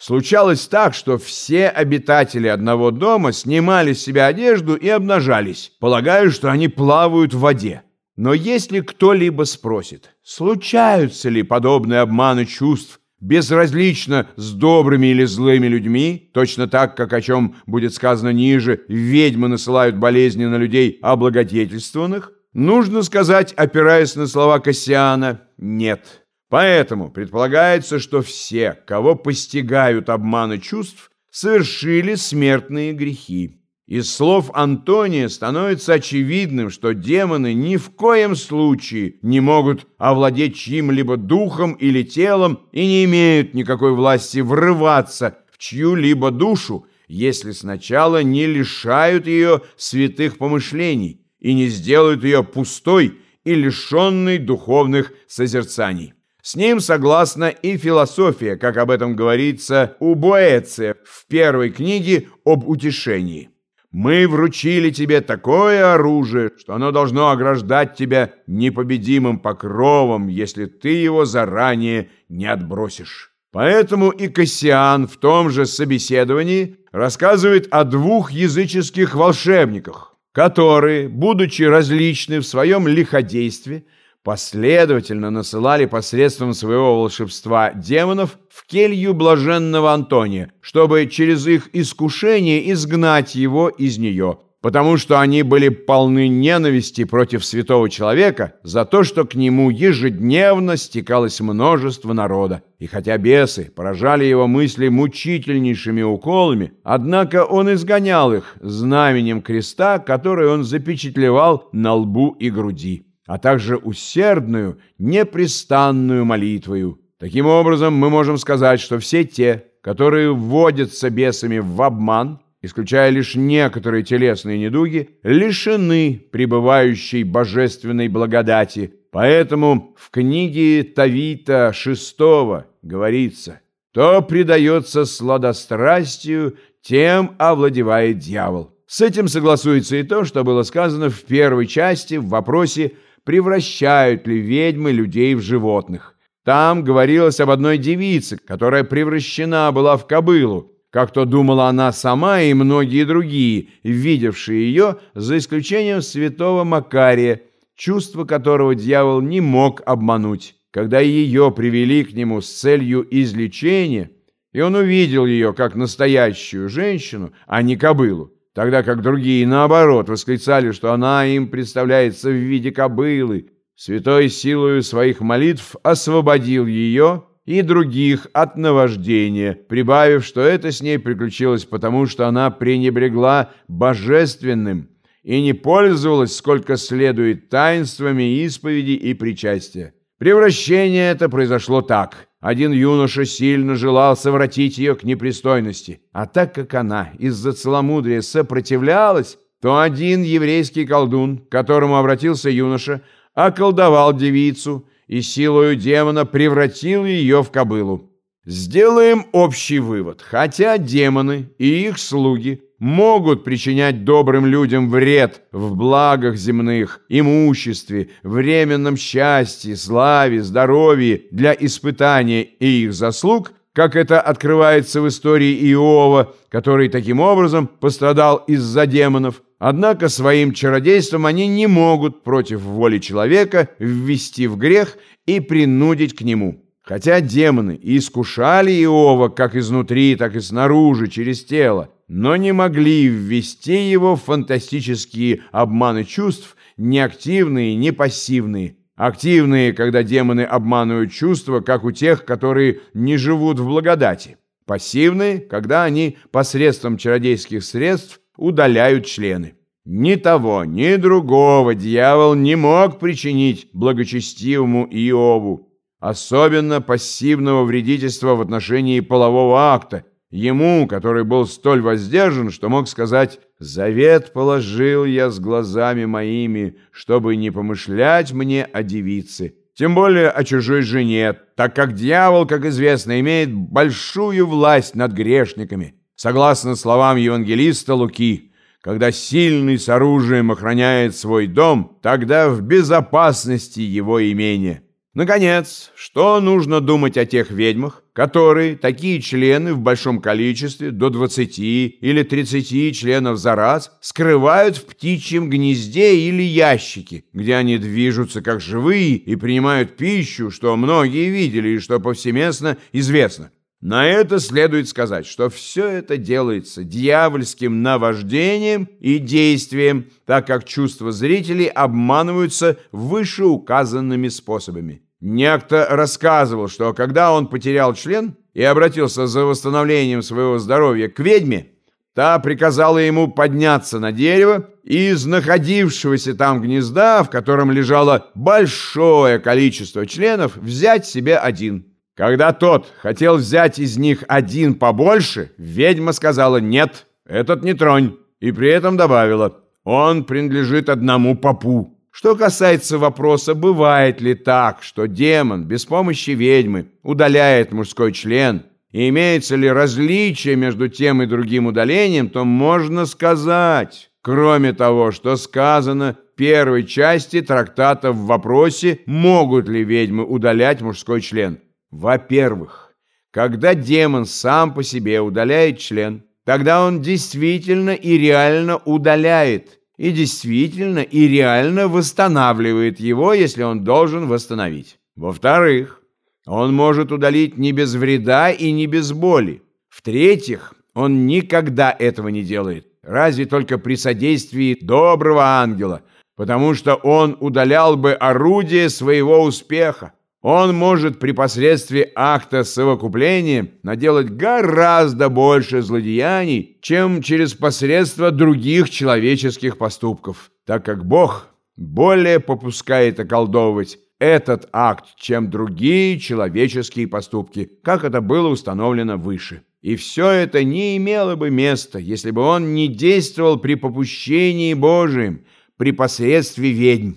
Случалось так, что все обитатели одного дома снимали с себя одежду и обнажались, полагая, что они плавают в воде. Но если кто-либо спросит, случаются ли подобные обманы чувств безразлично с добрыми или злыми людьми, точно так, как о чем будет сказано ниже, ведьмы насылают болезни на людей облагодетельствованных, нужно сказать, опираясь на слова Кассиана, нет. Поэтому предполагается, что все, кого постигают обманы чувств, совершили смертные грехи. Из слов Антония становится очевидным, что демоны ни в коем случае не могут овладеть чьим-либо духом или телом и не имеют никакой власти врываться в чью-либо душу, если сначала не лишают ее святых помышлений и не сделают ее пустой и лишенной духовных созерцаний. С ним согласна и философия, как об этом говорится у Боэция в первой книге об утешении. «Мы вручили тебе такое оружие, что оно должно ограждать тебя непобедимым покровом, если ты его заранее не отбросишь». Поэтому и Кассиан в том же собеседовании рассказывает о двух языческих волшебниках, которые, будучи различны в своем лиходействе, последовательно насылали посредством своего волшебства демонов в келью блаженного Антония, чтобы через их искушение изгнать его из нее, потому что они были полны ненависти против святого человека за то, что к нему ежедневно стекалось множество народа. И хотя бесы поражали его мысли мучительнейшими уколами, однако он изгонял их знаменем креста, который он запечатлевал на лбу и груди а также усердную, непрестанную молитвою. Таким образом, мы можем сказать, что все те, которые вводятся бесами в обман, исключая лишь некоторые телесные недуги, лишены пребывающей божественной благодати. Поэтому в книге Тавита VI говорится, «То предается сладострастию, тем овладевает дьявол». С этим согласуется и то, что было сказано в первой части в вопросе превращают ли ведьмы людей в животных. Там говорилось об одной девице, которая превращена была в кобылу, как то думала она сама и многие другие, видевшие ее, за исключением святого Макария, чувство которого дьявол не мог обмануть. Когда ее привели к нему с целью излечения, и он увидел ее как настоящую женщину, а не кобылу, тогда как другие, наоборот, восклицали, что она им представляется в виде кобылы. Святой силою своих молитв освободил ее и других от наваждения, прибавив, что это с ней приключилось потому, что она пренебрегла божественным и не пользовалась сколько следует таинствами исповеди и причастия. Превращение это произошло так – один юноша сильно желал совратить ее к непристойности, а так как она из-за целомудрия сопротивлялась, то один еврейский колдун, к которому обратился юноша, околдовал девицу и силою демона превратил ее в кобылу. Сделаем общий вывод. Хотя демоны и их слуги могут причинять добрым людям вред в благах земных, имуществе, временном счастье, славе, здоровье для испытания и их заслуг, как это открывается в истории Иова, который таким образом пострадал из-за демонов. Однако своим чародейством они не могут против воли человека ввести в грех и принудить к нему. Хотя демоны искушали Иова как изнутри, так и снаружи, через тело, но не могли ввести его в фантастические обманы чувств, не активные, не пассивные. Активные, когда демоны обманывают чувства, как у тех, которые не живут в благодати. Пассивные, когда они посредством чародейских средств удаляют члены. Ни того, ни другого дьявол не мог причинить благочестивому Иову, особенно пассивного вредительства в отношении полового акта, Ему, который был столь воздержан, что мог сказать «Завет положил я с глазами моими, чтобы не помышлять мне о девице» тем более о чужой жене, так как дьявол, как известно, имеет большую власть над грешниками. Согласно словам евангелиста Луки, когда сильный с оружием охраняет свой дом, тогда в безопасности его имение. Наконец, что нужно думать о тех ведьмах, которые такие члены в большом количестве, до 20 или 30 членов за раз, скрывают в птичьем гнезде или ящике, где они движутся как живые и принимают пищу, что многие видели и что повсеместно известно. На это следует сказать, что все это делается дьявольским наваждением и действием, так как чувства зрителей обманываются вышеуказанными способами. Некто рассказывал, что когда он потерял член и обратился за восстановлением своего здоровья к ведьме, та приказала ему подняться на дерево и из находившегося там гнезда, в котором лежало большое количество членов, взять себе один – когда тот хотел взять из них один побольше, ведьма сказала «нет, этот не тронь», и при этом добавила «он принадлежит одному попу». Что касается вопроса, бывает ли так, что демон без помощи ведьмы удаляет мужской член, и имеется ли различие между тем и другим удалением, то можно сказать, кроме того, что сказано в первой части трактата в вопросе, могут ли ведьмы удалять мужской член. Во-первых, когда демон сам по себе удаляет член, тогда он действительно и реально удаляет, и действительно и реально восстанавливает его, если он должен восстановить. Во-вторых, он может удалить не без вреда и не без боли. В-третьих, он никогда этого не делает, разве только при содействии доброго ангела, потому что он удалял бы орудие своего успеха. Он может при посредстве акта совокупления наделать гораздо больше злодеяний, чем через посредство других человеческих поступков, так как Бог более попускает околдовывать этот акт, чем другие человеческие поступки, как это было установлено выше. И все это не имело бы места, если бы он не действовал при попущении Божием, при посредстве ведьм.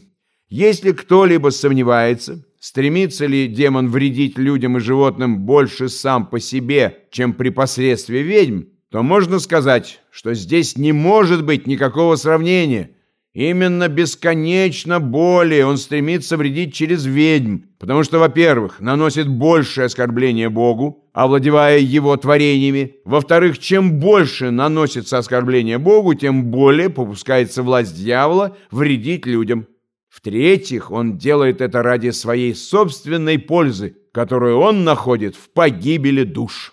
Если кто-либо сомневается, стремится ли демон вредить людям и животным больше сам по себе, чем при посредстве ведьм, то можно сказать, что здесь не может быть никакого сравнения. Именно бесконечно более он стремится вредить через ведьм, потому что, во-первых, наносит большее оскорбление Богу, овладевая его творениями. Во-вторых, чем больше наносится оскорбление Богу, тем более попускается власть дьявола вредить людям. В-третьих, он делает это ради своей собственной пользы, которую он находит в погибели душ.